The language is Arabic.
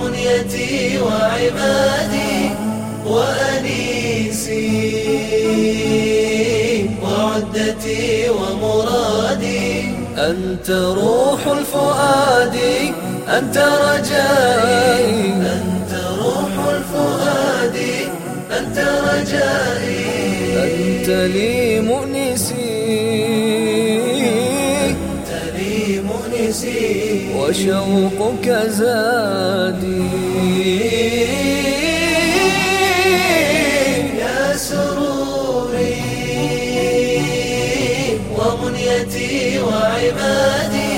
أمنيتي وعبادي وأنيسي وعدتي ومرادي. أنت روح الفؤاد أنت رجائي. أنت روح الفؤاد أنت رجائي. أنت لي مؤنسي. رئيسي وشوقك زادي. يا سروري وأمنيتي وعبادي.